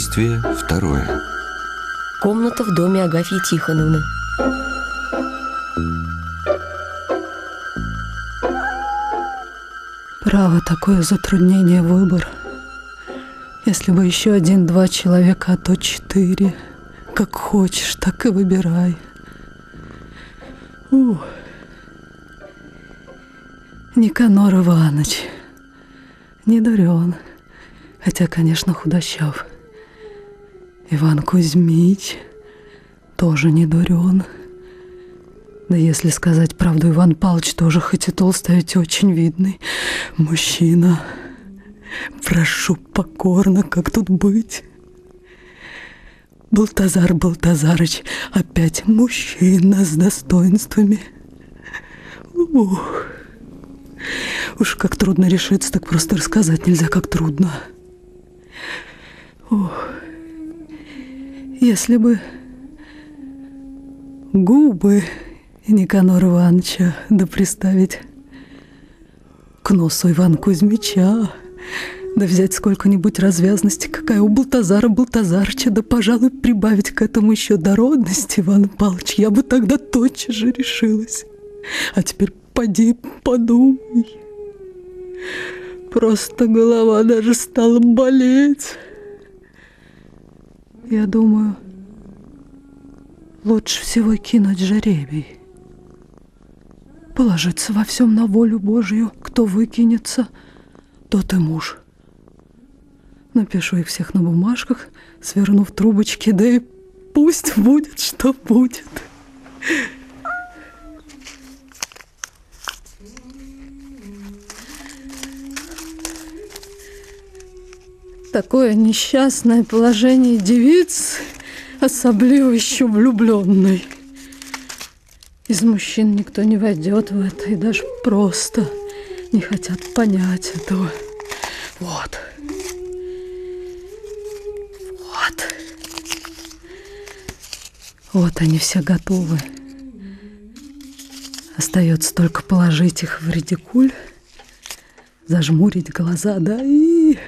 Действие второе. Комната в доме Агафьи Тихоновны. Право, такое затруднение выбор. Если бы еще один-два человека, а то четыре. Как хочешь, так и выбирай. Ух. Никанор Иванович. Не дурен. Хотя, конечно, худощав. Иван Кузьмич тоже не дурен. Да если сказать правду, Иван Павлович тоже хоть и толстый, а ведь очень видный мужчина. Прошу покорно, как тут быть? Балтазар Балтазарыч опять мужчина с достоинствами. Ух. Уж как трудно решиться, так просто рассказать нельзя, как трудно. Ух. Если бы губы Никанора Ивановича да приставить к носу Ивана Кузьмича, да взять сколько-нибудь развязности, какая у Балтазара Балтазарыча, да, пожалуй, прибавить к этому еще дородность, Иван Павлович, я бы тогда тотчас же решилась. А теперь поди подумай. Просто голова даже стала болеть. Я думаю, лучше всего кинуть жеребий. Положиться во всем на волю Божью. Кто выкинется, тот и муж. Напишу их всех на бумажках, свернув трубочки, да и пусть будет, что будет. Такое несчастное положение девиц, особливо еще влюбленной. Из мужчин никто не войдет в это и даже просто не хотят понять этого. Вот. Вот. Вот они все готовы. Остается только положить их в редикуль, зажмурить глаза, да и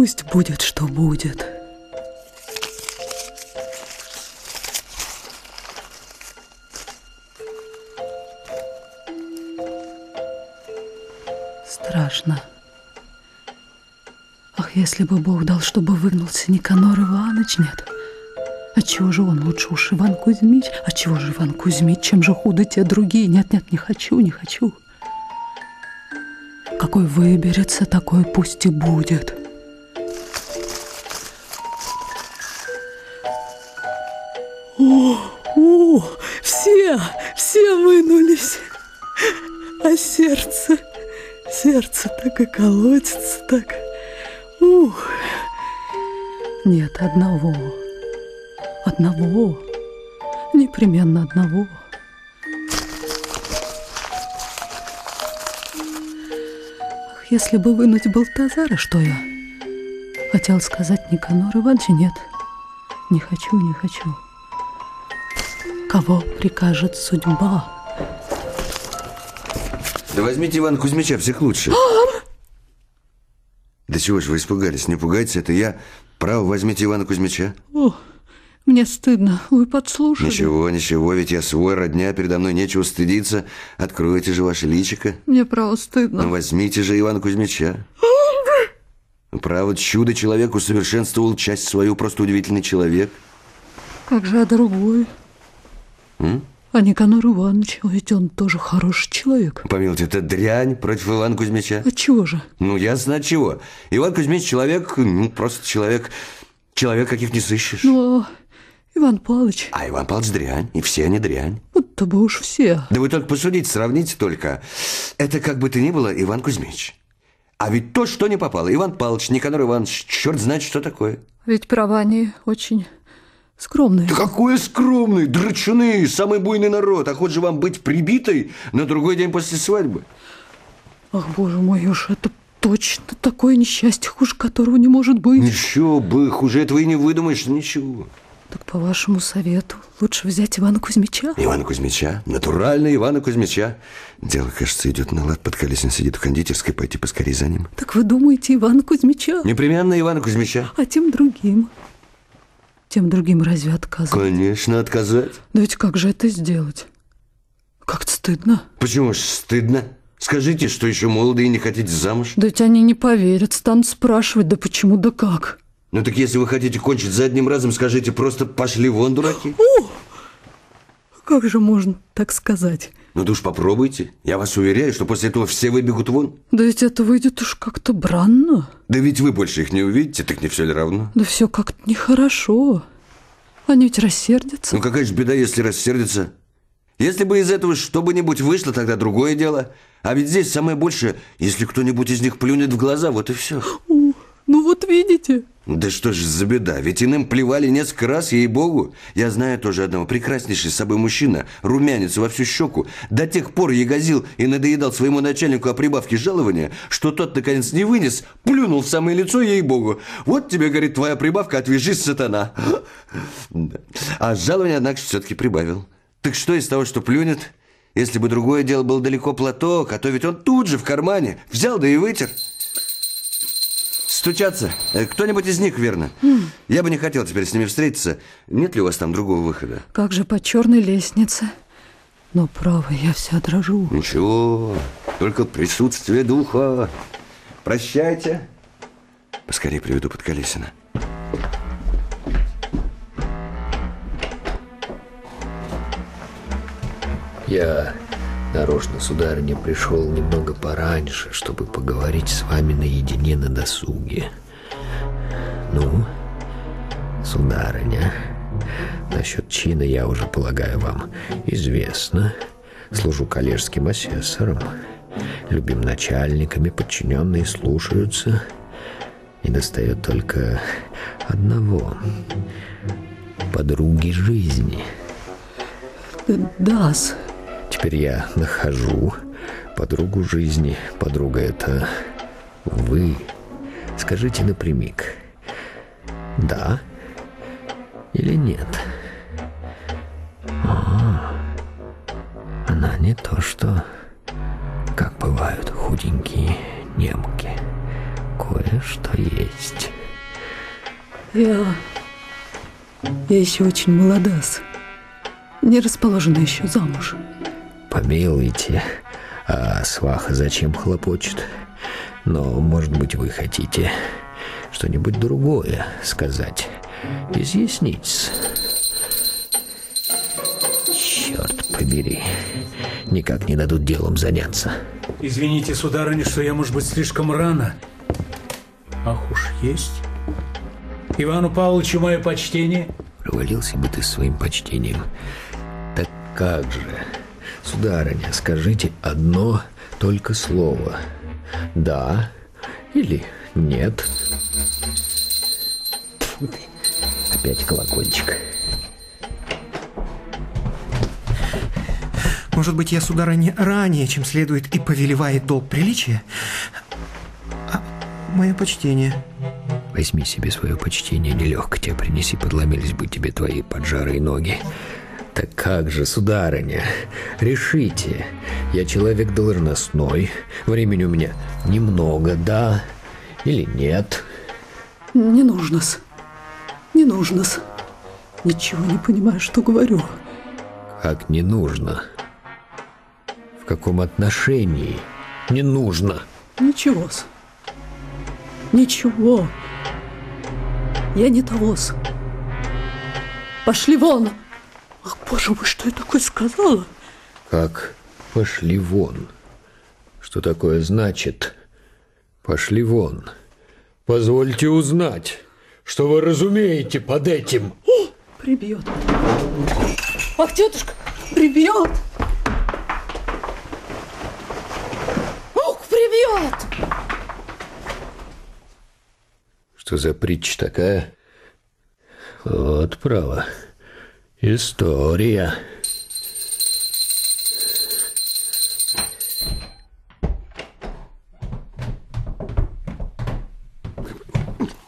пусть будет, что будет. Страшно. Ах, если бы Бог дал, чтобы выгнался Никанор Иванович, нет. А чего же он лучше уж Иван Кузьмич? А чего же Иван Кузьмич? Чем же худо те другие? Нет, нет, не хочу, не хочу. Какой выберется, такой пусть и будет. О, о, все, все вынулись. А сердце, сердце так и колотится, так. Ух. Нет, одного. Одного. Непременно одного. Ах, если бы вынуть Балтазара, что я? Хотел сказать Никанор Ивановича, нет. Не хочу, не хочу. Кого прикажет судьба? Да возьмите Ивана Кузьмича, всех лучше. Да чего же вы испугались? Не пугайтесь, это я. Право, возьмите Ивана Кузьмича. О, мне стыдно. Вы подслушали. Ничего, ничего, ведь я свой, родня, передо мной нечего стыдиться. Откройте же ваше личико. Мне право стыдно. Ну, возьмите же Ивана Кузьмича. Право, чудо человек усовершенствовал часть свою, просто удивительный человек. Как же, а другой? М? А Никанор Иванович, ведь он тоже хороший человек. Помилуйте, это дрянь против Ивана Кузьмича. А чего же? Ну, я знаю чего. Иван Кузьмич человек, ну, просто человек, человек, каких не сыщешь. Ну, Иван Павлович, А Иван Павлович дрянь, и все они дрянь. будто бы уж все. Да вы только посудите, сравните только. Это как бы то ни было Иван Кузьмич. А ведь то, что не попало. Иван Павлович, Никанор Иванович, черт знает, что такое. Ведь права они очень скромные. Да какой скромный, драчуны, самый буйный народ. А хоть же вам быть прибитой на другой день после свадьбы. Ах, боже мой, уж это точно такое несчастье, хуже которого не может быть. Ничего бы, хуже этого и не выдумаешь, ничего. Так по вашему совету лучше взять Ивана Кузьмича? Ивана Кузьмича? Натурально Ивана Кузьмича. Дело, кажется, идет на лад. Подколесин сидит в кондитерской. Пойти поскорее за ним. Так вы думаете Ивана Кузьмича? Непременно Ивана Кузьмича. А тем другим? Тем другим разве отказывать? Конечно, отказать. Да ведь как же это сделать? Как-то стыдно. Почему ж стыдно? Скажите, что еще молоды и не хотите замуж? Да ведь они не поверят, станут спрашивать, да почему, да как? Ну так если вы хотите кончить за одним разом, скажите просто «пошли вон, дураки». Как же можно так сказать? Ну да уж попробуйте. Я вас уверяю, что после этого все выбегут вон. Да ведь это выйдет уж как-то бранно. Да ведь вы больше их не увидите, так не все ли равно? Да все как-то нехорошо. Они ведь рассердятся. Ну какая же беда, если рассердится? Если бы из этого что-нибудь вышло, тогда другое дело. А ведь здесь самое большее, если кто-нибудь из них плюнет в глаза, вот и все. Ну вот видите. Да что ж за беда, ведь иным плевали несколько раз, ей-богу. Я знаю тоже одного, прекраснейший с собой мужчина, румянец во всю щеку, до тех пор ягозил и надоедал своему начальнику о прибавке жалования, что тот, наконец, не вынес, плюнул в самое лицо, ей-богу. Вот тебе, говорит, твоя прибавка, отвяжись, сатана. А жалование, однако, все-таки прибавил. Так что из того, что плюнет? Если бы другое дело был далеко платок, а то ведь он тут же в кармане взял да и вытер. Стучаться. Э, Кто-нибудь из них, верно? Я бы не хотел теперь с ними встретиться. Нет ли у вас там другого выхода? Как же по черной лестнице. Но, право, я вся дрожу. Ничего, только присутствие духа. Прощайте. Поскорее приведу под колесина. Я нарочно, сударыня, пришел немного пораньше, чтобы поговорить с вами наедине на досуге. Ну, сударыня, насчет чина я уже, полагаю, вам известно. Служу коллежским асессором. Любим начальниками, подчиненные слушаются. И достает только одного — подруги жизни — Дас, Теперь я нахожу подругу жизни. Подруга это вы. Скажите напрямик. Да или нет? А, она не то, что как бывают худенькие немки. Кое-что есть. я... Я еще очень молодас. Не расположена еще замуж. Помилуйте, а сваха зачем хлопочет? Но, может быть, вы хотите что-нибудь другое сказать, изъяснить. Черт побери, никак не дадут делом заняться. Извините, сударыня, что я, может быть, слишком рано. Ах уж есть. Ивану Павловичу мое почтение. Провалился бы ты своим почтением. Так как же, сударыня, скажите одно только слово. Да или нет? Тьфу ты, Опять колокольчик. Может быть, я, сударыня, ранее, чем следует, и повелевает долг приличия? А, мое почтение. Возьми себе свое почтение, нелегко тебе принеси, подломились бы тебе твои поджарые ноги. Так как же, сударыня, решите. Я человек должностной, времени у меня немного, да или нет? Не нужно-с. Не нужно-с. Ничего не понимаю, что говорю. Как не нужно? В каком отношении не нужно? Ничего-с. Ничего. Я не того-с. Пошли вон. Ах, боже мой, что я такое сказала? Как пошли вон? Что такое значит пошли вон? Позвольте узнать, что вы разумеете под этим. Прибьет. Ах, тетушка, прибьет. Ух, прибьет. Что за притча такая? Вот право. История.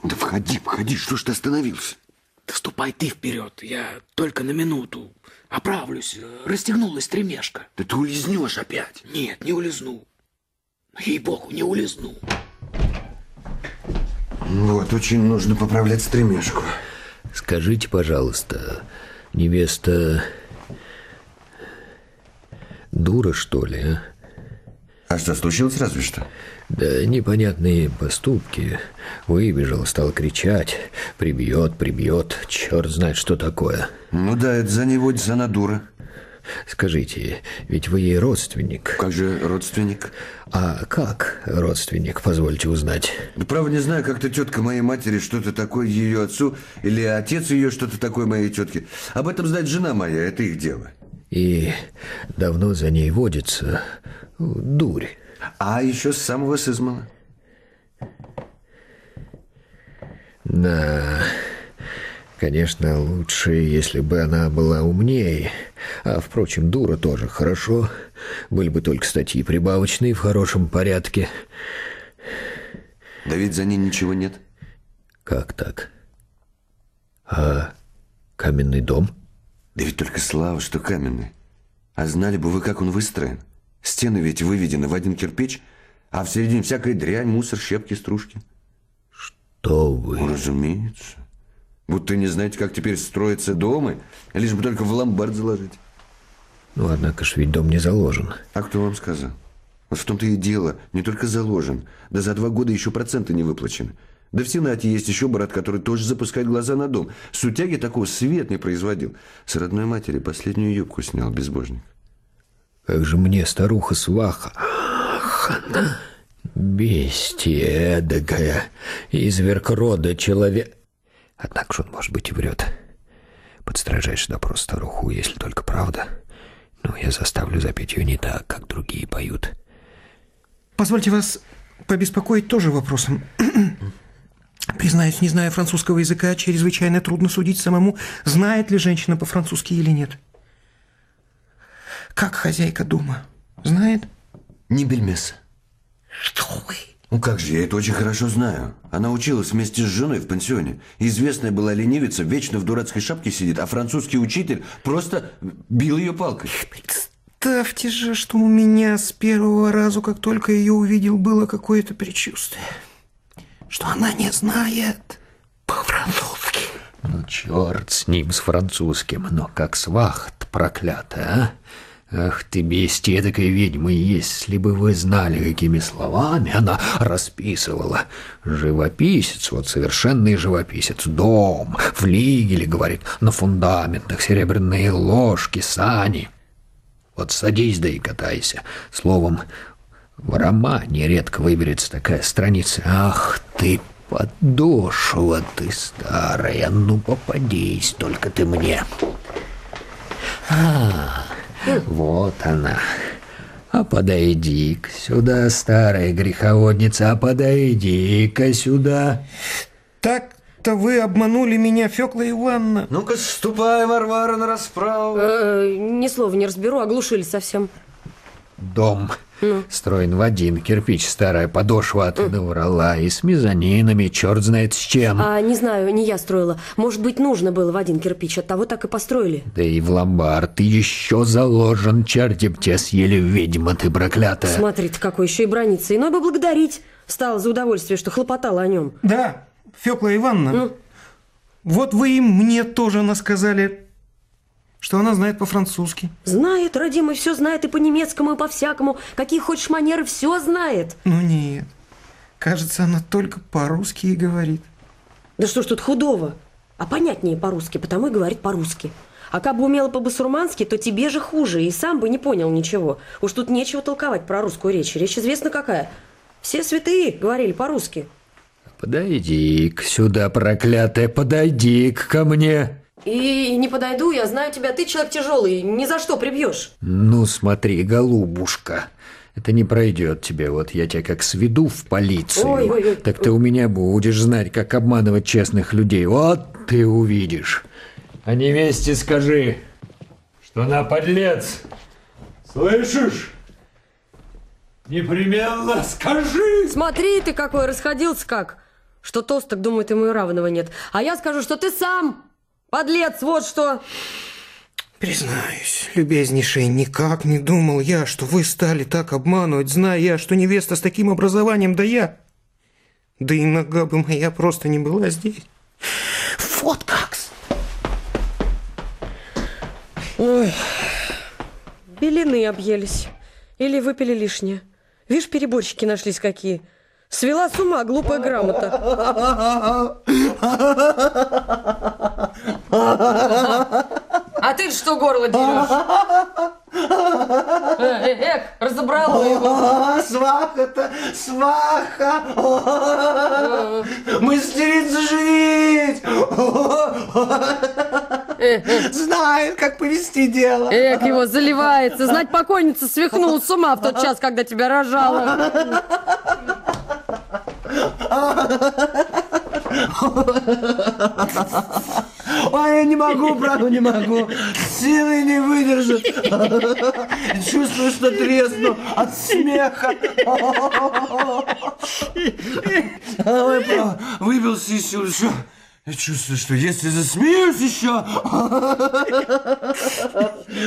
Да входи, входи, что ж ты остановился? Да ступай Пойди вперед, я только на минуту. Оправлюсь, расстегнулась стремешка. Да ты улизнешь опять. Нет, не улизну. Ей-богу, не улизну. Вот, очень нужно поправлять стремешку. Скажите, пожалуйста, невеста дура, что ли, а? А что, случилось разве что? Да непонятные поступки. Выбежал, стал кричать. Прибьет, прибьет. Черт знает, что такое. Ну да, это за ней водится она дура. Скажите, ведь вы ей родственник. Как же родственник? А как родственник, позвольте узнать? Да право не знаю, как-то тетка моей матери что-то такое ее отцу, или отец ее что-то такое моей тетке. Об этом знает жена моя, это их дело. И давно за ней водится дурь. А еще с самого сызмала. Да, конечно, лучше, если бы она была умнее. А, впрочем, дура тоже хорошо. Были бы только статьи прибавочные в хорошем порядке. Да ведь за ней ничего нет. Как так? А каменный дом? Да ведь только слава, что каменный. А знали бы вы, как он выстроен. Стены ведь выведены в один кирпич, а в середине всякая дрянь, мусор, щепки, стружки. Что вы? Ну, разумеется. Будто не знаете, как теперь строятся дома, лишь бы только в ломбард заложить. Ну, однако ж ведь дом не заложен. А кто вам сказал? Вот в том-то и дело. Не только заложен, да за два года еще проценты не выплачены. Да в Сенате есть еще брат, который тоже запускает глаза на дом. Сутяги такого свет не производил. С родной матери последнюю юбку снял безбожник. Как же мне, старуха-сваха? Ах, она... Бестия эдакая, изверг рода человек... Однако же он, может быть, и врет. Под строжайший допрос старуху, если только правда. Но я заставлю запеть ее не так, как другие поют. Позвольте вас побеспокоить тоже вопросом. Признаюсь, не зная французского языка, чрезвычайно трудно судить самому, знает ли женщина по-французски или нет. Как хозяйка дома? Знает? Не бельмеса. Что вы? Ну как же, я это очень хорошо знаю. Она училась вместе с женой в пансионе. Известная была ленивица, вечно в дурацкой шапке сидит, а французский учитель просто бил ее палкой. Представьте же, что у меня с первого раза, как только ее увидел, было какое-то предчувствие. Что она не знает по-французски. Ну, черт с ним, с французским, но как свахт проклятая, а? Ах ты, бестия такая ведьма, если бы вы знали, какими словами она расписывала. Живописец, вот совершенный живописец, дом, флигели, говорит, на фундаментах серебряные ложки, сани. Вот садись да и катайся. Словом, в романе редко выберется такая страница. Ах ты, подошва ты старая, ну попадись только ты мне. А, вот она. А подойди-ка сюда, старая греховодница, а подойди-ка сюда. Так-то вы обманули меня, Фёкла Ивановна. Ну-ка, ступай, Варвара, на расправу. Э, ни слова не разберу, оглушили совсем. Дом строен в один кирпич, старая подошва от наврала и с мезонинами, черт знает с чем. А не знаю, не я строила. Может быть, нужно было в один кирпич, от того так и построили. Да и в ломбард еще заложен, черти б тебя съели, ведьма ты проклятая. Смотри ты, какой еще и бронится. Иной бы благодарить стала за удовольствие, что хлопотала о нем. Да, Фёкла Ивановна. Вот вы и мне тоже насказали, что она знает по-французски. Знает, родимый, все знает и по-немецкому, и по-всякому. Какие хочешь манеры, все знает. Ну нет, кажется, она только по-русски и говорит. Да что ж тут худого? А понятнее по-русски, потому и говорит по-русски. А как бы умела по-басурмански, то тебе же хуже, и сам бы не понял ничего. Уж тут нечего толковать про русскую речь. Речь известна какая. Все святые говорили по-русски. Подойди-ка сюда, проклятая, подойди-ка ко мне. И не подойду, я знаю тебя, ты человек тяжелый, ни за что прибьешь. Ну, смотри, голубушка, это не пройдет тебе. Вот я тебя как сведу в полицию, Ой, ой, ой. так ты у меня будешь знать, как обманывать честных людей. Вот ты увидишь. А невесте скажи, что она подлец. Слышишь? Непременно скажи. Смотри ты какой, расходился как. Что толсток думает, ему и равного нет. А я скажу, что ты сам Подлец, вот что! Признаюсь, любезнейший, никак не думал я, что вы стали так обманывать, зная я, что невеста с таким образованием, да я... Да и нога бы моя просто не была здесь. Вот как -с. Ой, белины объелись. Или выпили лишнее. Видишь, переборщики нашлись какие. Свела с ума глупая грамота. А ты что горло дерешь? Э, э, разобрала его. Сваха-то, сваха! Мастерица женить! Знает, как повести дело. Эк, его заливается. Знать покойница свихнула с ума в тот час, когда тебя рожала. Ой, я не могу, правда, не могу. Силы не выдержит. Чувствую, что тресну от смеха. Ой, право, выбился из сил. Что? Я чувствую, что если засмеюсь еще,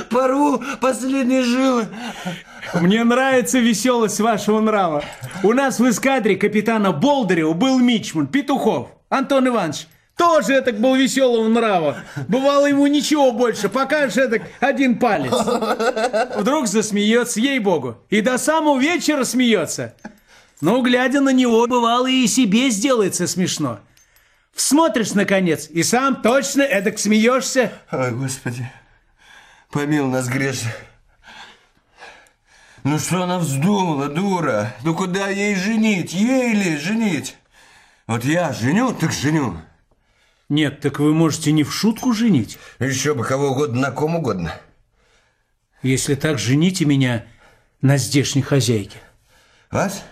порву последние жилы. Мне нравится веселость вашего нрава. У нас в эскадре капитана Болдырева был мичман Петухов Антон Иванович. Тоже так был веселого нрава. Бывало ему ничего больше, покажешь это один палец. Вдруг засмеется, ей-богу. И до самого вечера смеется. Но, глядя на него, бывало и себе сделается смешно. Смотришь, наконец, и сам точно эдак смеешься. Ой, Господи, помил нас грешных. Ну что она вздумала, дура? Ну куда ей женить? Ей ли женить? Вот я женю, так женю. Нет, так вы можете не в шутку женить. Еще бы кого угодно, на ком угодно. Если так, жените меня на здешней хозяйке. Вас?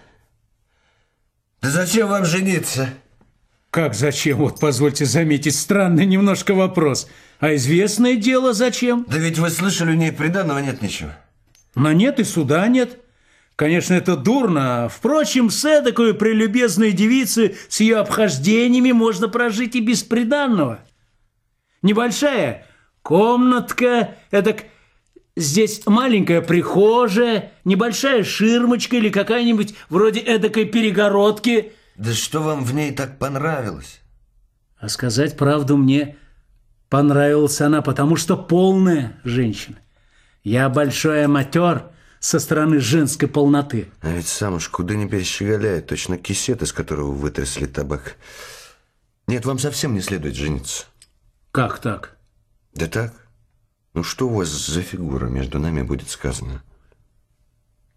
Да зачем вам жениться? Как зачем? Вот позвольте заметить, странный немножко вопрос. А известное дело зачем? Да ведь вы слышали, у ней приданного нет ничего. Но нет и суда нет. Конечно, это дурно. Впрочем, с эдакой прелюбезной девицей с ее обхождениями можно прожить и без приданного. Небольшая комнатка, эдак здесь маленькая прихожая, небольшая ширмочка или какая-нибудь вроде эдакой перегородки. Да что вам в ней так понравилось? А сказать правду мне понравилась она, потому что полная женщина. Я большой аматер со стороны женской полноты. А ведь сам уж куда не перещеголяет, точно кисет, из которого вытрясли табак. Нет, вам совсем не следует жениться. Как так? Да так. Ну что у вас за фигура между нами будет сказано?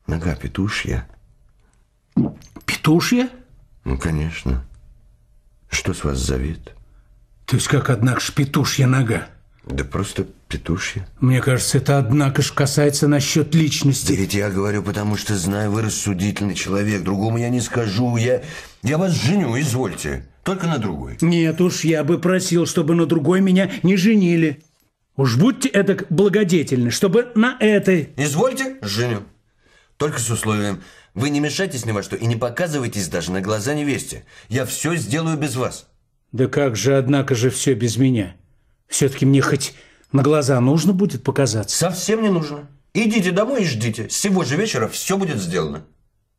Нога петушья. Петушья? Ну, конечно. Что с вас за вид? То есть как, однако, ж петушья нога? Да просто петушья. Мне кажется, это, однако ж, касается насчет Да личности. ведь я говорю, потому что знаю, вы рассудительный человек. Другому я не скажу. Я, я вас женю, извольте. Только на другой. Нет уж, я бы просил, чтобы на другой меня не женили. Уж будьте эдак благодетельны, чтобы на этой... Извольте, женю. Только с условием, вы не мешайтесь ни во что и не показывайтесь даже на глаза невесте. Я все сделаю без вас. Да как же, однако же, все без меня? Все-таки мне хоть на глаза нужно будет показаться. Совсем не нужно. Идите домой и ждите. С сего же вечера все будет сделано.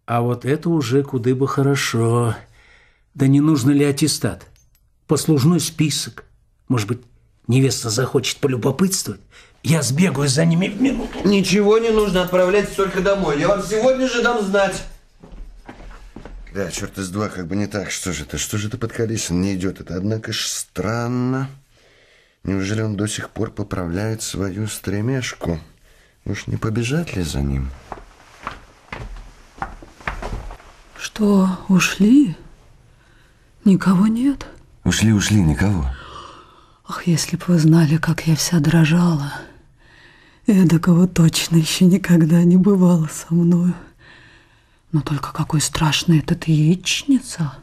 А вот это уже куда бы хорошо. Да не нужно ли аттестат? Послужной список. Может быть, невеста захочет полюбопытствовать? Я сбегаю за ними в минуту. Ничего не нужно, отправляйтесь только домой. Я вам сегодня же дам знать. Да, черт из два, как бы не так. Что же это? Что же это под колесом не идет? Это, однако ж, странно. Неужели он до сих пор поправляет свою стремешку? Уж не побежать ли за ним? Что, ушли? Никого нет? Ушли, ушли, никого. Ах, если бы вы знали, как я вся дрожала. Эдакого точно еще никогда не бывало со мною. Но только какой страшный этот яичница.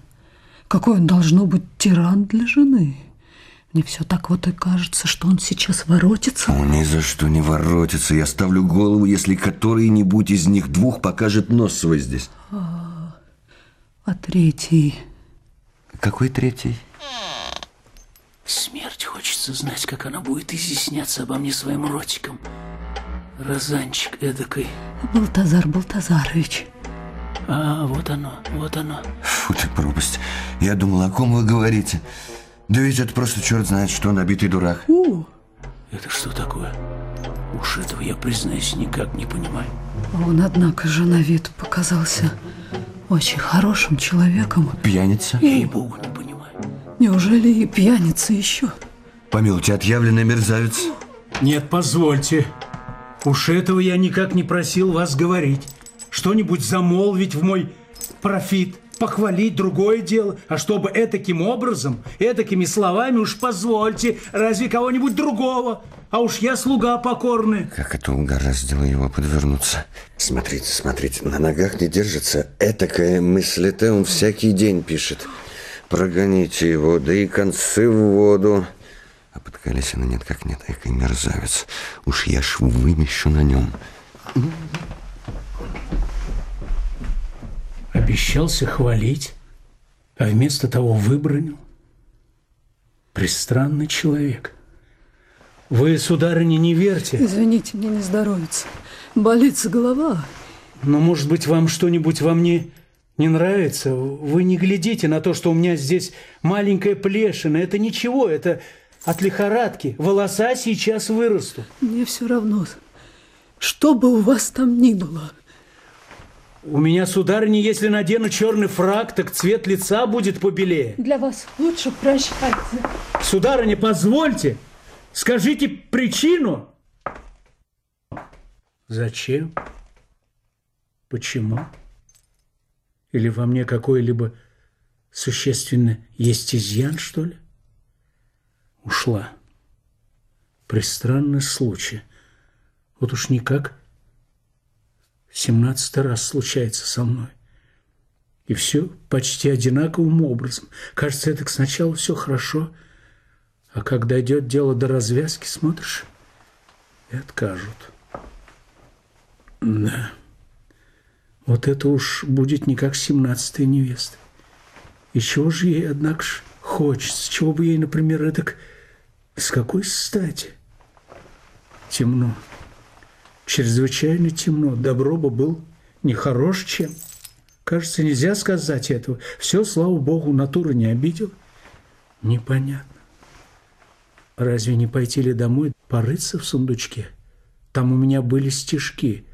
Какой он должно быть тиран для жены. Мне все так вот и кажется, что он сейчас воротится. Он ни за что не воротится. Я ставлю голову, если который-нибудь из них двух покажет нос свой здесь. А третий... Какой третий? Смерть хочет. хочется знать, как она будет изъясняться обо мне своим ротиком. Розанчик эдакой. Балтазар Балтазарович. А, вот оно, вот оно. Фу ты, пропасть. Я думал, о ком вы говорите. Да ведь это просто черт знает, что набитый дурак. У, Это что такое? Уж этого я, признаюсь, никак не понимаю. он, однако же, на вид показался очень хорошим человеком. Пьяница? Ей-богу, не понимаю. Неужели и пьяница еще? Помилуйте, отъявленный мерзавец. Нет, позвольте. Уж этого я никак не просил вас говорить. Что-нибудь замолвить в мой профит, похвалить другое дело. А чтобы этаким образом, этакими словами, уж позвольте, разве кого-нибудь другого? А уж я слуга покорный. Как это угораздило его подвернуться. Смотрите, смотрите, на ногах не держится. Этакая мысль-то он всякий день пишет. Прогоните его, да и концы в воду. А под колесина нет как нет, экой мерзавец. Уж я ж вымещу на нем. Обещался хвалить, а вместо того выбронил. Пристранный человек. Вы, сударыня, не верьте. Извините, мне не здоровится. Болит голова. Но, может быть, вам что-нибудь во мне не нравится? Вы не глядите на то, что у меня здесь маленькая плешина. Это ничего, это от лихорадки. Волоса сейчас вырастут. Мне все равно, что бы у вас там ни было. У меня, сударыня, если надену черный фраг, так цвет лица будет побелее. Для вас лучше прощайте. Сударыня, позвольте, скажите причину. Зачем? Почему? Или во мне какой-либо существенно есть изъян, что ли? Ушла. Пристранный случай. Вот уж никак семнадцатый раз случается со мной. И все почти одинаковым образом. Кажется, это сначала все хорошо, а когда идет дело до развязки, смотришь, и откажут. Да. Вот это уж будет не как семнадцатая невеста. И чего же ей, однако ж, хочется? Чего бы ей, например, эдак... С какой стати? Темно. Чрезвычайно темно. Добро бы был нехорош чем. Кажется, нельзя сказать этого. Все, слава богу, натура не обидела. Непонятно. Разве не пойти ли домой порыться в сундучке? Там у меня были стишки,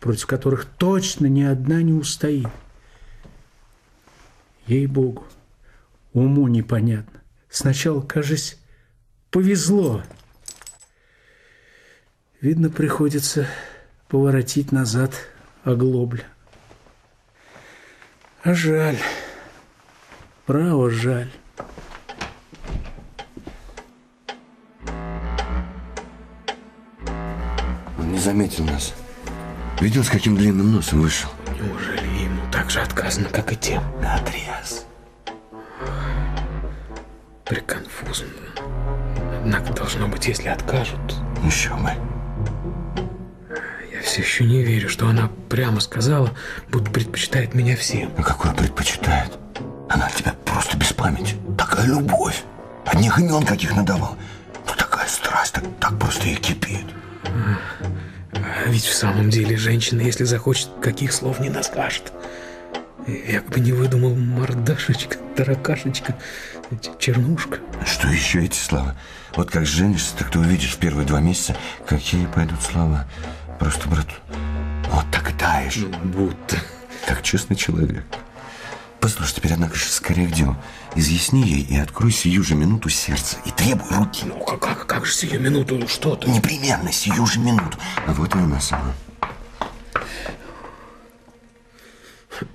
против которых точно ни одна не устоит. Ей-богу, уму непонятно. Сначала, кажется, повезло. Видно, приходится поворотить назад оглобля. А жаль. Право, жаль. Он не заметил нас. Видел, с каким длинным носом вышел? Неужели ему так же отказано, как и тем? Наотрез. Приконфузно. Однако должно быть, если откажут. Еще бы. Все еще не верю, что она прямо сказала, будто предпочитает меня всем. А какой предпочитает? Она от тебя просто без памяти. Такая любовь. Одних имен каких надавал. Ну, такая страсть, так, так просто и кипит. А ведь в самом деле женщина, если захочет, каких слов не наскажет. Я бы не выдумал мордашечка, таракашечка, чернушка. Что еще эти слова? Вот как женишься, так ты увидишь в первые два месяца, какие пойдут слова. Просто, брат, вот так и таешь, Будто. как честный человек. Послушай, теперь, однако же, скорее к делу. Изъясни ей и открой сию же минуту сердце. И требуй руки. Ну, как, как, как же сию минуту, что ты? Непременно, сию же минуту. А вот и она сама.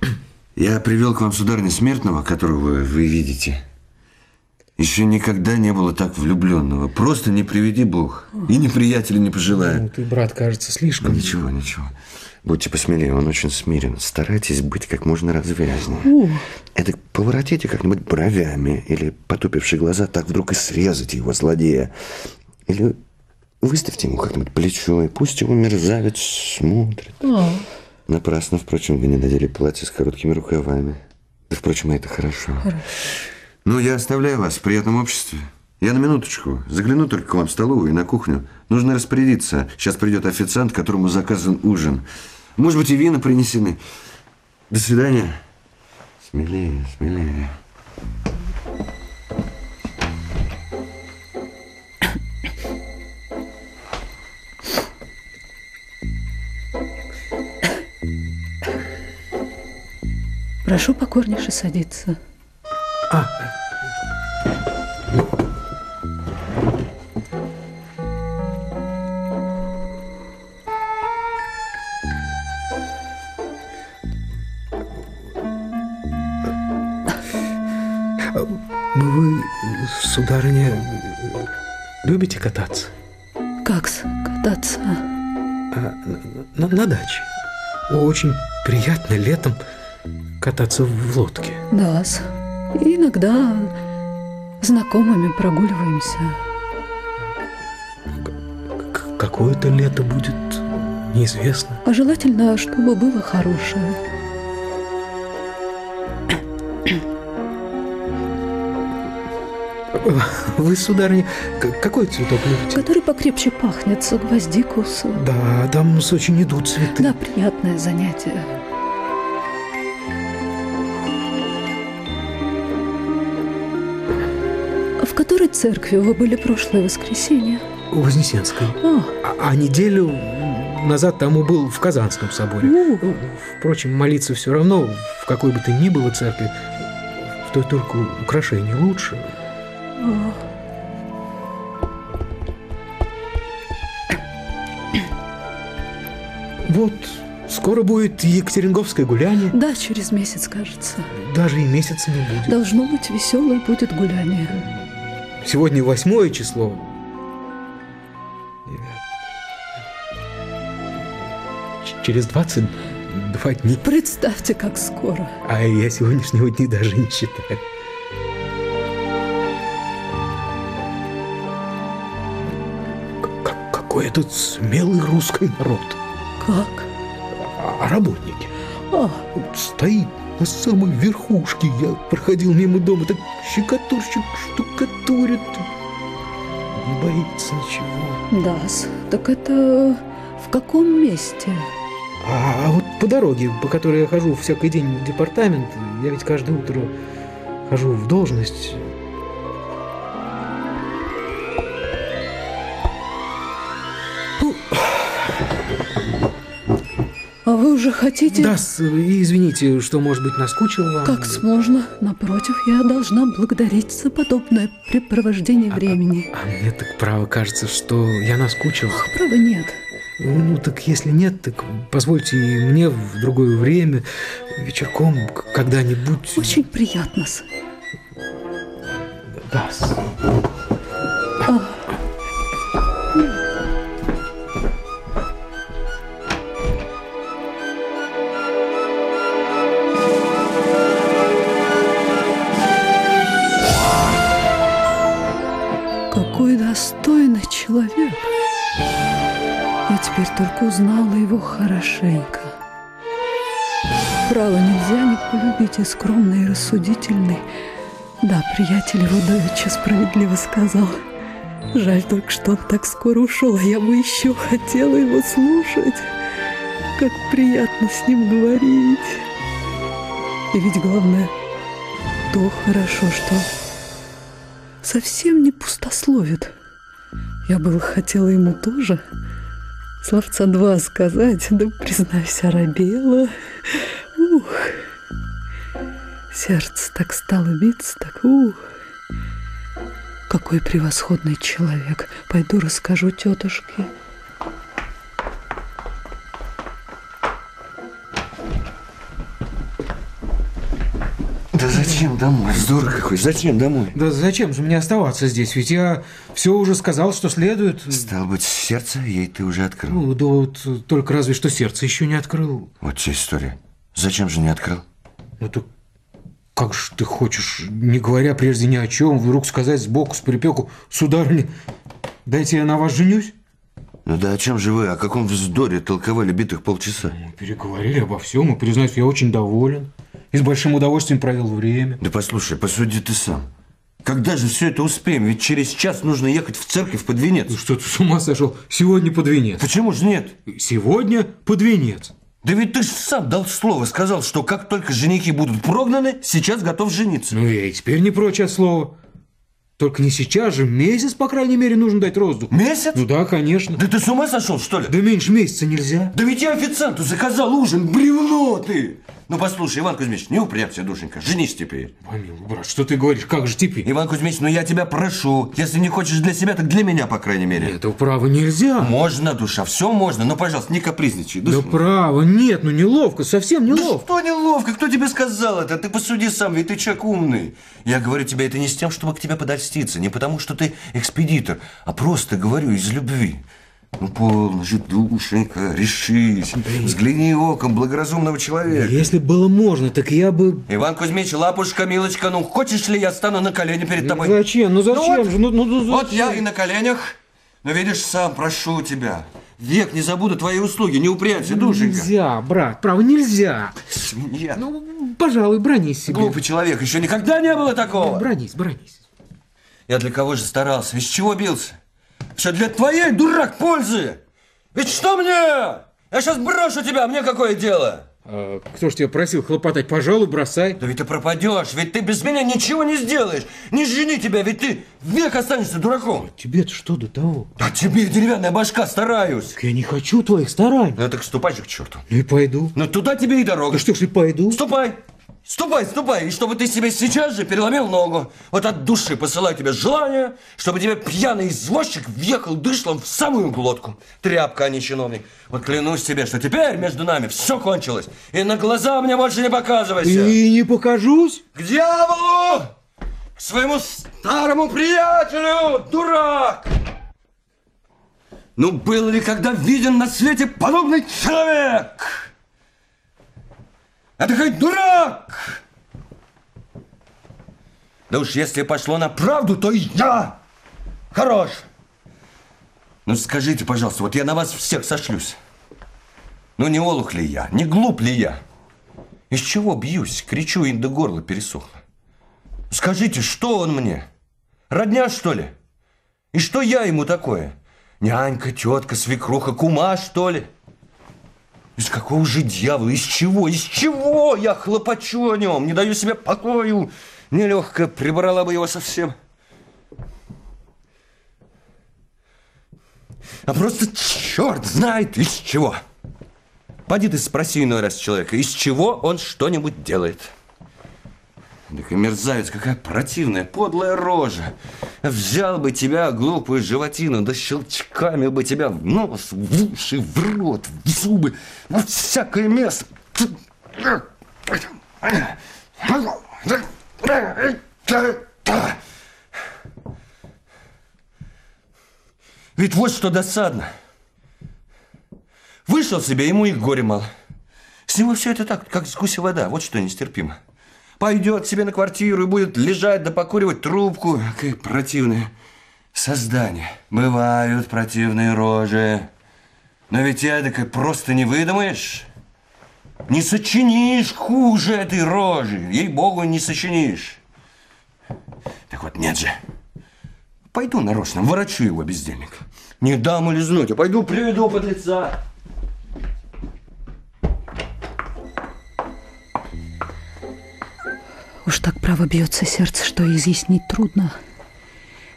Я привел к вам, сударыня, смертного, которого вы видите. Еще никогда не было так влюбленного. Просто не приведи Бог. И неприятеля не пожелаю. Ну, ты, брат, кажется, слишком. Ничего, ничего. Будьте посмелее, он очень смирен. Старайтесь быть как можно развязнее. Это поворотите как-нибудь бровями или потупившие глаза, так вдруг и срезайте его, злодея. Или выставьте ему как-нибудь плечо, и пусть его мерзавец смотрит. Напрасно, впрочем, вы не надели платье с короткими рукавами. Да, впрочем, это хорошо. Ну, я оставляю вас в приятном обществе. Я на минуточку. Загляну только к вам в столовую и на кухню. Нужно распорядиться. Сейчас придет официант, которому заказан ужин. Может быть, и вина принесены. До свидания. Смелее, смелее. Прошу покорнейше садиться. Вы, сударыня, любите кататься? Как кататься? А, на, на даче. Очень приятно летом кататься в лодке. Да, с- иногда знакомыми прогуливаемся. К- Какое-то лето будет неизвестно. А желательно, чтобы было хорошее. Вы, сударыня, какой цветок любите? Который покрепче пахнет, гвоздику. Да, там с очень идут цветы. Да, приятное занятие. Церкви вы были прошлое воскресенье? У Вознесенской. О, А, а неделю назад тому был в Казанском соборе. У. Ну, Впрочем, молиться все равно, в какой бы то ни было церкви, в той только украшение лучше. Вот, скоро будет Екатеринговское гуляние. да, через месяц, кажется. Даже и месяца не будет. Должно быть веселое будет гуляние. Сегодня восьмое число. Через 22 дни. Представьте, как скоро. А я сегодняшнего дня даже не считаю. Какой этот смелый русский народ. Как? А а работники? А, Стоит на самой верхушке. Я проходил мимо дома, так щекотурщик штукатурит. Не боится ничего. да, так это в каком месте? А, а вот по дороге, по которой я хожу всякий день в департамент, я ведь каждое утро хожу в должность. А вы уже хотите... Да, извините, что, может быть, наскучил вам. Как можно? Напротив, я должна благодарить за подобное препровождение времени. А мне так право кажется, что я наскучил. Права нет. Ну, так если нет, так позвольте и мне в другое время, вечерком, когда-нибудь. Очень приятно. с- Да, с- Какой теперь только узнала его хорошенько. Право, нельзя не полюбить и скромный, и рассудительный. Да, приятель его давеча справедливо сказал. Жаль только, что он так скоро ушел, а я бы еще хотела его слушать. Как приятно с ним говорить. И ведь главное, то хорошо, что совсем не пустословит. Я было хотела ему тоже словца два сказать, да, признаюсь, оробела. Ух, сердце так стало биться, так ух. Какой превосходный человек. Пойду расскажу тетушке. Зачем домой? Здорово какой. Зачем домой? Да зачем же мне оставаться здесь? Ведь я все уже сказал, что следует. Стал быть, сердце ей ты уже открыл. Ну, да вот только разве что сердце еще не открыл. Вот вся история. Зачем же не открыл? Ну так как же ты хочешь, не говоря прежде ни о чем, вдруг сказать сбоку с припеку, сударыня, дайте я на вас женюсь? Ну да о чем же вы, о каком вздоре толковали битых полчаса? Мы переговорили обо всем, и, признаюсь, я очень доволен. И с большим удовольствием провел время. Да послушай, посуди ты сам. Когда же все это успеем? Ведь через час нужно ехать в церковь под венец. Ну что ты с ума сошел? Сегодня под венец. Почему же нет? Сегодня под венец. Да ведь ты же сам дал слово, сказал, что как только женихи будут прогнаны, сейчас готов жениться. Ну, я и теперь не прочь от слова. Только не сейчас же, месяц, по крайней мере, нужно дать воздух. Месяц? Ну да, конечно. Да ты с ума сошел, что ли? Да меньше месяца нельзя. Да ведь я официанту заказал ужин, бревно ты! Ну послушай, Иван Кузьмич, не упрямься, душенька, женись теперь. Помилуй, брат, что ты говоришь, как же теперь? Иван Кузьмич, ну я тебя прошу, если не хочешь для себя, так для меня, по крайней мере. Этого права нельзя. Можно, душа, все можно, но, пожалуйста, не капризничай. Да душа. права, нет, ну неловко, совсем Да неловко. что неловко? Кто тебе сказал это? Ты посуди сам, ведь ты человек умный. Я говорю тебе это не с тем, чтобы к тебе подольститься, не потому, что ты экспедитор, а просто говорю из любви. Ну, полно же, душенька, решись. Взгляни оком благоразумного человека. Если было можно, так я бы... Иван Кузьмич, лапушка, милочка, ну хочешь ли я стану на колени перед тобой? Зачем? Ну зачем вот, же? Ну, ну, ну Вот зачем? я и на коленях. Но видишь, сам прошу тебя. Век не забуду твои услуги, не упрямься, душенька. Нельзя, брат, право, нельзя. Свинья. Ну, пожалуй, бронись себе. Глупый человек, еще никогда не было такого. Бронись, бронись. Я для кого же старался? Из чего бился? Все для твоей, дурак, пользы! Ведь что мне? Я сейчас брошу тебя, а мне какое дело? А, кто ж тебя просил хлопотать? Пожалуй, бросай. Да ведь ты пропадешь, ведь ты без меня ничего не сделаешь. Не жени тебя, ведь ты век останешься дураком. Тебе-то что до того? А тебе деревянная башка стараюсь. Я не хочу твоих стараний. Ну так ступай же к черту. Ну и пойду. Ну туда тебе и дорога. Ну что ж и пойду. Ступай! Ступай, ступай, и чтобы ты себе сейчас же переломил ногу. Вот от души посылаю тебе желание, чтобы тебе пьяный извозчик въехал дышлом в самую глотку. Тряпка, а не чиновник. Вот клянусь тебе, что теперь между нами все кончилось. И на глаза мне больше не показывайся. И не покажусь? К дьяволу! К своему старому приятелю, дурак! Ну, был ли когда виден на свете подобный человек? Хоть дурак! Да уж если пошло на правду, то и я хорош. Ну скажите, пожалуйста, вот я на вас всех сошлюсь. Ну не олух ли я, не глуп ли я? Из чего бьюсь, кричу, и до горла пересохло. Скажите, что он мне? Родня, что ли? И что я ему такое? Нянька, тетка, свекруха, кума, что ли? Из какого же дьявола, из чего, из чего я хлопочу о нем, не даю себе покою? Нелегко прибрала бы его совсем. А просто черт знает из чего. Поди ты спроси иной раз человека, из чего он что-нибудь делает. Так и мерзавец, какая противная, подлая рожа. Взял бы тебя, глупую животину, да щелчками бы тебя в нос, в уши, в рот, в зубы, во всякое место. Ведь вот что досадно. Вышел себе, ему и горе мало. С него все это так, как с гуся вода. Вот что нестерпимо. Пойдет себе на квартиру и будет лежать да покуривать трубку. Какое противное создание. Бывают противные рожи. Но ведь эдакой просто не выдумаешь. Не сочинишь хуже этой рожи. Ей-богу, не сочинишь. Так вот, нет же. Пойду нарочно, ворочу его, бездельник. Не дам улизнуть, а пойду приведу под лица. Уж так право бьется сердце, что изъяснить трудно.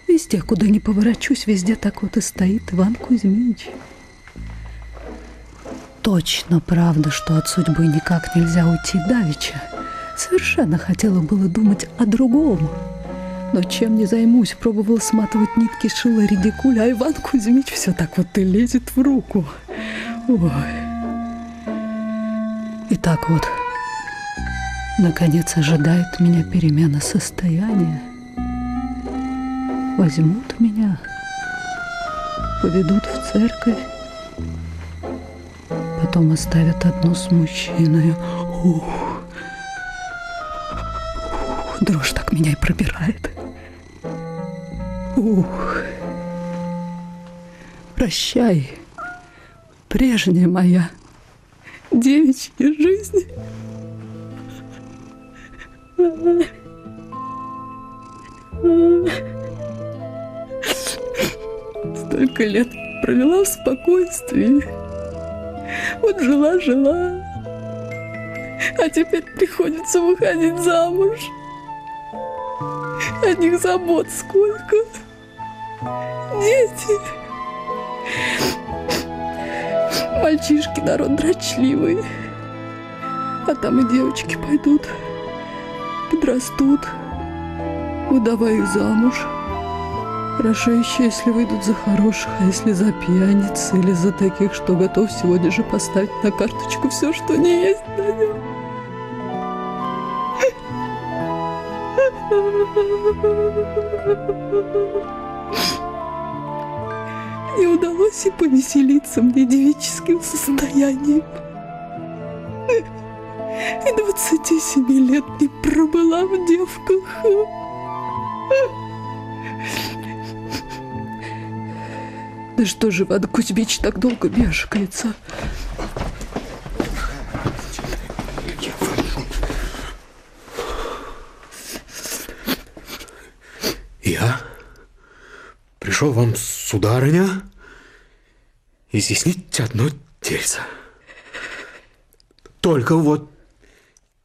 Везде, куда ни поворачусь, везде так вот и стоит Иван Кузьмич. Точно правда, что от судьбы никак нельзя уйти давеча. Совершенно хотела было думать о другом. Но чем не займусь, пробовала сматывать нитки, шила редикуль, а Иван Кузьмич все так вот и лезет в руку. Ой. И так вот, наконец ожидает меня перемена состояния. Возьмут меня, поведут в церковь, потом оставят одну с мужчиной. Ух. Дрожь так меня и пробирает. Ух. Прощай, прежняя моя девичья жизнь. Столько лет провела в спокойствии. Вот жила-жила. А теперь приходится выходить замуж. Одних забот сколько. Дети. Мальчишки народ дрочливый. А там и девочки пойдут. Подрастут. Выдавай их замуж. Хорошо еще, если выйдут за хороших, а если за пьяниц или за таких, что готов сегодня же поставить на карточку все, что не есть на нем. Не удалось и повеселиться мне девическим состоянием. И двадцати семи лет не пробыла в девках. Да что же Иван Кузьмич так долго бешкается? Я пришел вам, сударыня, изъяснить одно дельце. Только вот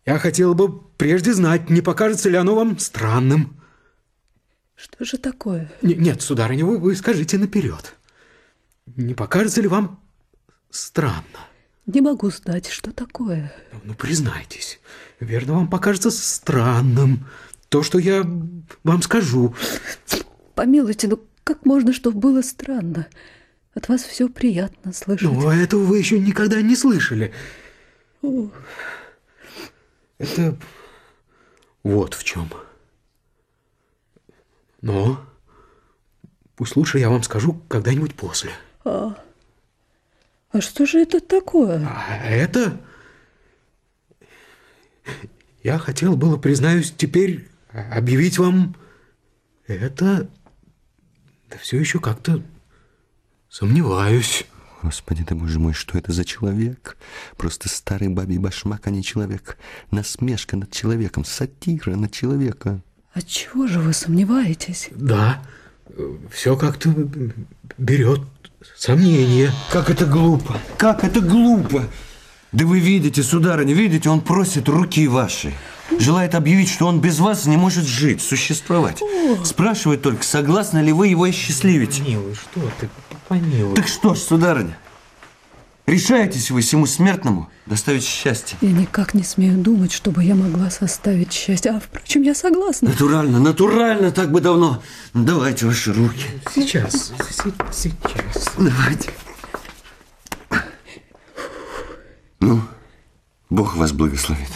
я хотел бы прежде знать, не покажется ли оно вам странным. Что же такое? Не- нет, сударыня, вы, вы скажите наперед. Не покажется ли вам странно? Не могу знать, что такое. Ну, ну, признайтесь, верно, вам покажется странным то, что я вам скажу. Помилуйте, ну как можно, чтобы было странно? От вас все приятно слышать. Ну, этого вы еще никогда не слышали. О, Это вот в чем. Но пусть лучше я вам скажу когда-нибудь после. а что же это такое? А это... Я хотел было, признаюсь, теперь объявить вам это... Да все еще как-то сомневаюсь. Господи ты, боже мой, что это за человек? Просто старый бабий башмак, а не человек. Насмешка над человеком, сатира над человека. От чего же вы сомневаетесь? Да, все как-то берет сомнение. Как это глупо! Как это глупо! Да вы видите, сударыня, видите, он просит руки вашей. Желает объявить, что он без вас не может жить, существовать. Спрашивает только, согласны ли вы его осчастливить. Милый, что ты, помилуй. Так что ж, сударыня, решаетесь вы всему смертному доставить счастье? Я никак не смею думать, чтобы я могла составить счастье. А, впрочем, я согласна. Натурально, натурально, так бы давно. Давайте ваши руки. Сейчас, се- сейчас. Давайте. Ну, Бог вас благословит.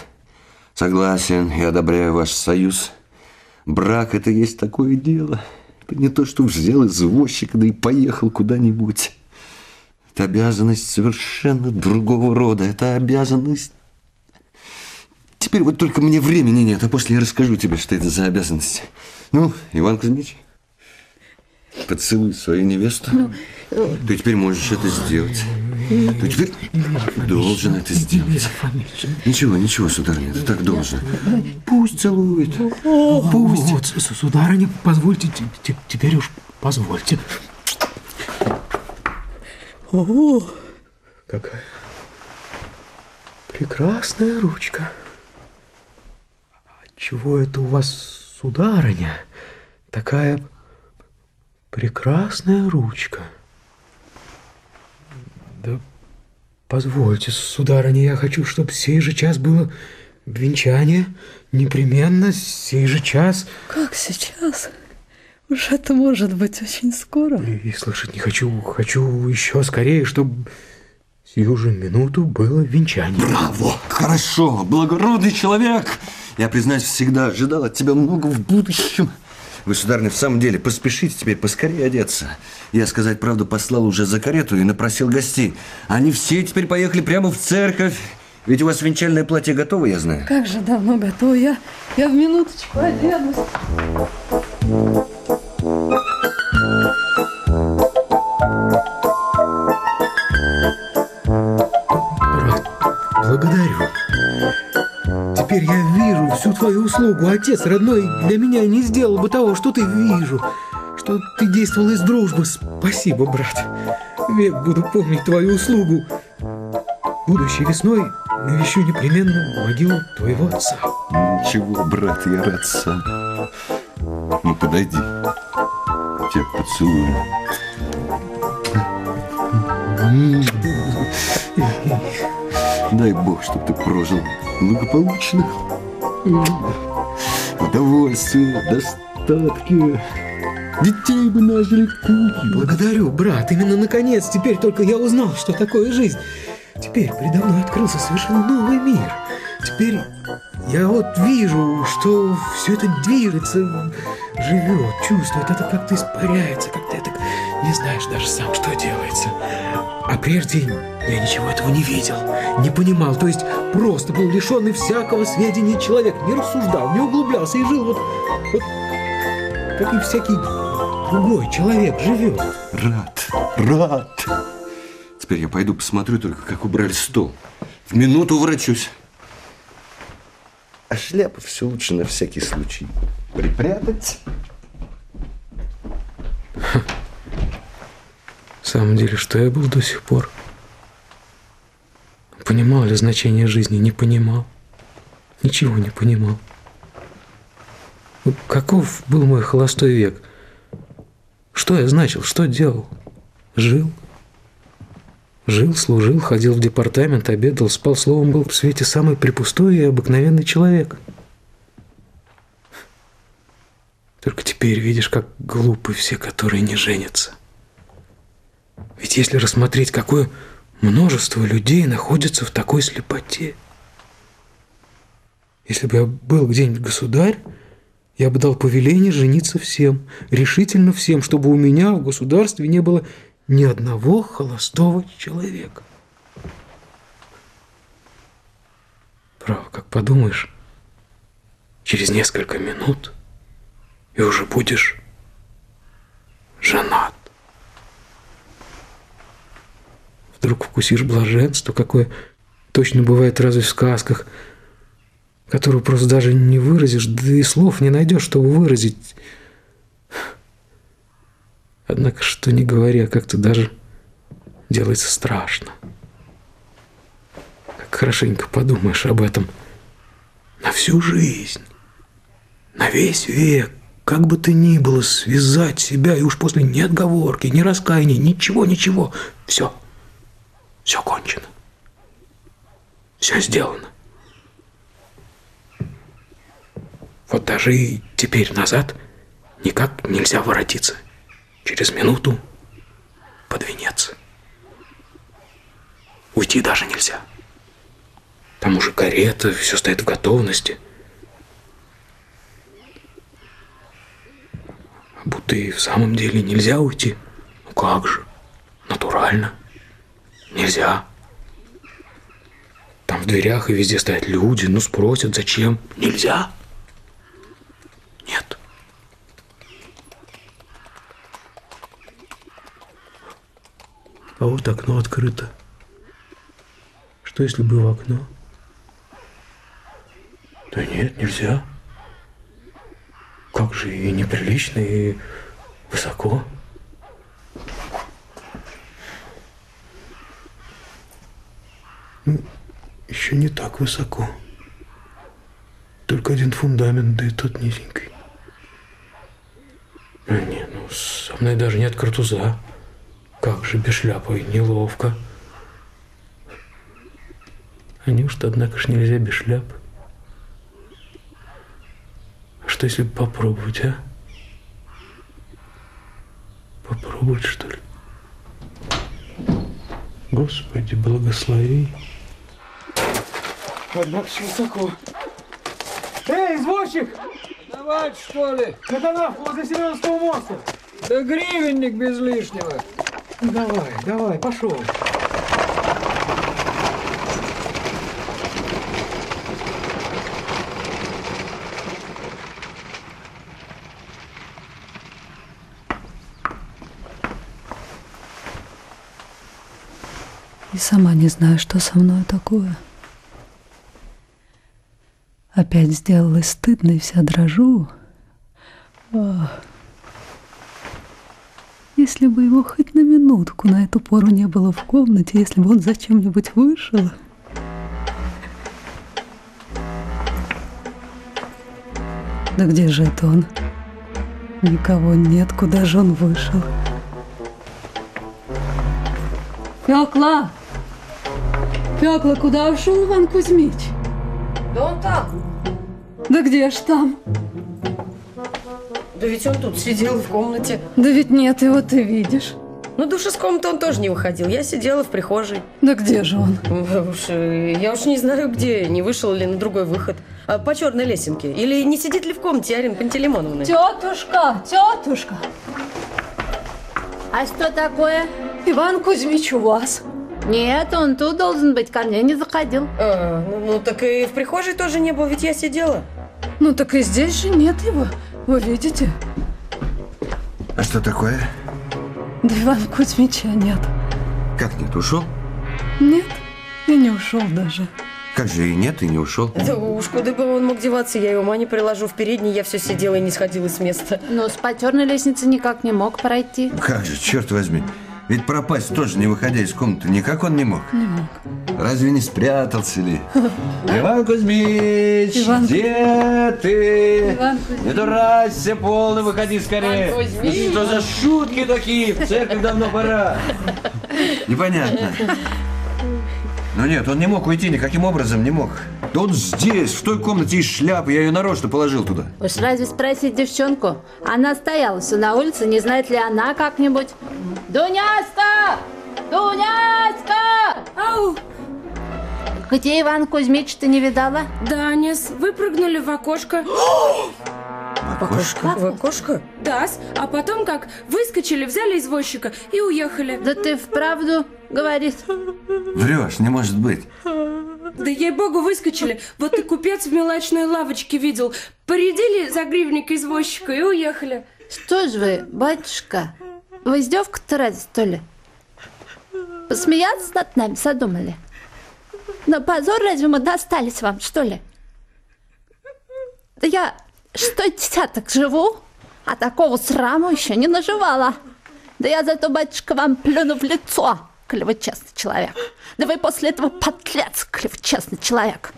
Согласен и одобряю ваш союз. Брак – это есть такое дело. Это не то, что взял извозчика, да и поехал куда-нибудь. Это обязанность совершенно другого рода. Это обязанность... Теперь вот только мне времени нет, а после я расскажу тебе, что это за обязанность. Ну, Иван Кузьмич, поцелуй свою невесту. Ты теперь можешь это сделать. Ты теперь должен это сделать. Ничего, ничего, сударыня, ты так должен. Пусть целует. Пусть. Вот, сударыня, позвольте, те- те- теперь уж позвольте. О, Какая прекрасная ручка. А Чего это у вас, сударыня, такая прекрасная ручка? Да позвольте, сударыня, я хочу, чтобы сей же час было венчание. Непременно сей же час. как сейчас? Уж это может быть очень скоро. И, и слышать не хочу, хочу еще скорее, чтобы сию же минуту было венчание. Браво! Хорошо, благородный человек! Я, признаюсь, всегда ожидал от тебя много в будущем. Вы, сударыня, в самом деле, поспешите теперь поскорее одеться. Я, сказать правду, послал уже за карету и напросил гостей. Они все теперь поехали прямо в церковь. Ведь у вас венчальное платье готово, я знаю. Как же давно готова. Я, я в минуточку оденусь. Теперь я вижу всю твою услугу. Отец родной для меня не сделал бы того, что ты вижу. Что ты действовал из дружбы. Спасибо, брат. Век буду помнить твою услугу. Будущей весной навещу непременно могилу твоего отца. Ничего, брат, я рад сам. Ну, подойди. Тебя поцелую. Дай Бог, чтобы ты прожил благополучно. Удовольствие, достатки. Детей бы нажили кучу. Благодарю, брат. Именно наконец, теперь только я узнал, что такое жизнь. Теперь передо мной открылся совершенно новый мир. Теперь я вот вижу, что все это движется, живет, чувствует, это как-то испаряется, как-то это не знаешь даже сам, что делается. А прежде я ничего этого не видел, не понимал, то есть просто был лишенный всякого сведения человек, не рассуждал, не углублялся и жил вот, вот как и всякий другой человек живет. Рад, рад. Теперь я пойду посмотрю только, как убрали стол. В минуту врачусь. А шляпу все лучше на всякий случай припрятать. Самом деле, что я был до сих пор? Понимал ли значение жизни? Не понимал. Ничего не понимал. Каков был мой холостой век? Что я значил? Что делал? Жил. Жил, служил, ходил в департамент, обедал, спал. Словом, был в свете самый припустой и обыкновенный человек. Только теперь видишь, как глупы все, которые не женятся. Ведь если рассмотреть, какое множество людей находится в такой слепоте. Если бы я был где-нибудь государь, я бы дал повеление жениться всем, решительно всем, чтобы у меня в государстве не было ни одного холостого человека. Право, как подумаешь, через несколько минут и уже будешь Вдруг вкусишь блаженство, какое точно бывает разве в сказках, которую просто даже не выразишь, да и слов не найдешь, чтобы выразить. Однако, что не говоря, как-то даже делается страшно. Как хорошенько подумаешь об этом на всю жизнь, на весь век, как бы ты ни было, связать себя, и уж после ни отговорки, ни раскаяния, ничего, ничего, все, все кончено, все сделано. Вот даже и теперь назад никак нельзя воротиться. Через минуту под венец. Уйти даже нельзя. Там уже карета, все стоит в готовности. А Будто и в самом деле нельзя уйти. Ну как же? Натурально. Нельзя. Там в дверях и везде стоят люди, ну спросят, зачем? Нельзя. Нет. А вот окно открыто. Что если бы в окно? Да нет, нельзя. Как же и неприлично, и высоко. Еще не так высоко. Только один фундамент, да и тот низенький. А, не, ну, со мной даже нет картуза. Как же без шляпы, неловко. А неужто, однако ж, нельзя без шляпы? А что, если попробовать, а? Попробовать, что ли? Господи, благослови. Однако высоко. Эй, извозчик! Давать, что ли? На канавку возле Семеновского моста! Да гривенник без лишнего. Давай, давай, пошел. И сама не знаю, что со мной такое. Опять сделалось стыдно и вся дрожу. Ах. Если бы его хоть на минутку на эту пору не было в комнате, если бы он зачем-нибудь вышел. Да где же это он? Никого нет, куда же он вышел? Фёкла! Фёкла, куда ушел Иван Кузьмич? Да он там. Да где ж там? Да ведь он тут сидел в комнате. Да ведь нет, его ты видишь. Ну, душ из комнаты он тоже не выходил. Я сидела в прихожей. Да где же он? Уж, э, я уж не знаю где, не вышел ли на другой выход. А, по черной лесенке. Или не сидит ли в комнате Арина Пантелеймоновна? Тетушка, тетушка, А что такое? Иван Кузьмич у вас. Нет, он тут должен быть, ко мне не заходил. А, ну, ну, так и в прихожей тоже не было, ведь я сидела. Ну так и здесь же нет его. Вы видите? А что такое? Да Ивана Кузьмича нет. Как нет, ушел? Нет, и не ушел даже. Как же и нет, и не ушел. Да уж куда бы он мог деваться, я и ума не приложу. В передней я все сидела и не сходила с места. Но с потерной лестницы никак не мог пройти. Как же, черт возьми. Ведь пропасть тоже не выходя из комнаты никак он не мог. Не мог. Разве не спрятался ли? Иван Кузьмич, Иван- где ты? Иван Кузьмич. Не дурайся, полный, выходи скорее. Иван Кузьмич. Что за шутки такие? В церковь давно пора. Непонятно. Ну нет, он не мог уйти, никаким образом не мог. Да он здесь, в той комнате из шляпы, я ее нарочно положил туда. Уж разве спросить девчонку? Она стояла все на улице, не знает ли она как-нибудь. Дуняська! Дуняська! Ау! Где Иван Кузьмич ты не видала? Да, Нес, выпрыгнули в окошко. В окошко? В окошко? Дас, а потом как выскочили, взяли извозчика и уехали. Да ты вправду говорит. Врешь, не может быть. Да ей-богу, выскочили. Вот и купец в мелочной лавочке видел. Порядили за гривник извозчика и уехали. Что ж вы, батюшка, в издевку-то ради, что ли? Посмеяться над нами задумали? На позор разве мы достались вам, что ли? Да я что десяток живу, а такого сраму еще не наживала. Да я зато, батюшка, вам плюну в лицо, коли вы честный человек. Да вы после этого подлец, коли вы честный человек.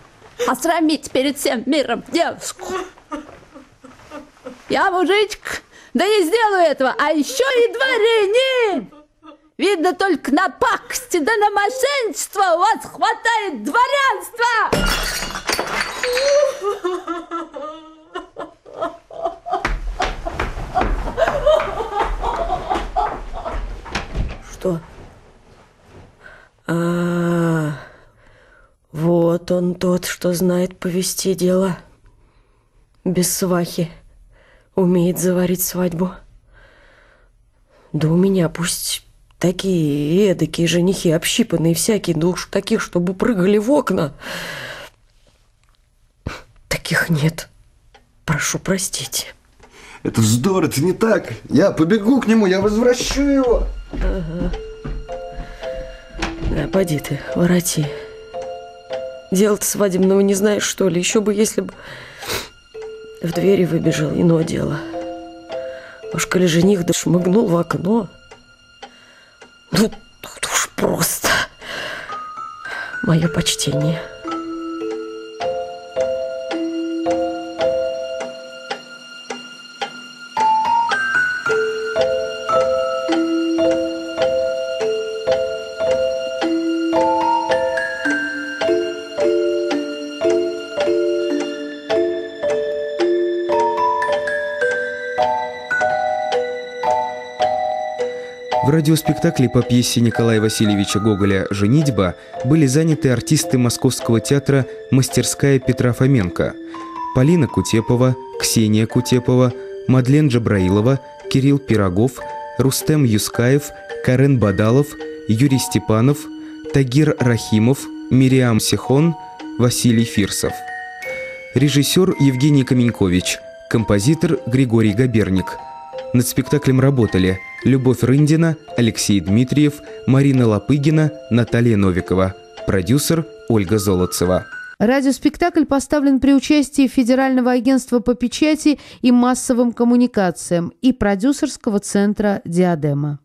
Осрамить перед всем миром девушку. Я мужичка, да не сделаю этого, а еще и дворянин. Видно, только на пакости да на мошенничество у вас хватает дворянства. Что? А, вот он тот, что знает повести дело. Без свахи. Умеет заварить свадьбу. Да у меня пусть такие эдакие женихи общипанные всякие, да уж таких, чтобы прыгали в окна. Таких нет. Прошу простить. Это вздор, это не так. Я побегу к нему, я возвращу его. Да, поди ты, вороти. Дело-то свадебного не знаешь, что ли? Еще бы, если бы в двери выбежал, ино дело. Уж коли жених да шмыгнул в окно. Ну, тут уж просто. Мое почтение. Радиоспектакле по пьесе Николая Васильевича Гоголя «Женитьба» были заняты артисты Московского театра «Мастерская Петра Фоменко» Полина Кутепова, Ксения Кутепова, Мадлен Джабраилова, Кирилл Пирогов, Рустем Юскаев, Карен Бадалов, Юрий Степанов, Тагир Рахимов, Мириам Сихон, Василий Фирсов. Режиссер Евгений Каменькович, композитор Григорий Габерник. Над спектаклем работали Любовь Рындина, Алексей Дмитриев, Марина Лопыгина, Наталья Новикова. Продюсер Ольга Золотцева. Радиоспектакль поставлен при участии Федерального агентства по печати и массовым коммуникациям и продюсерского центра «Диадема».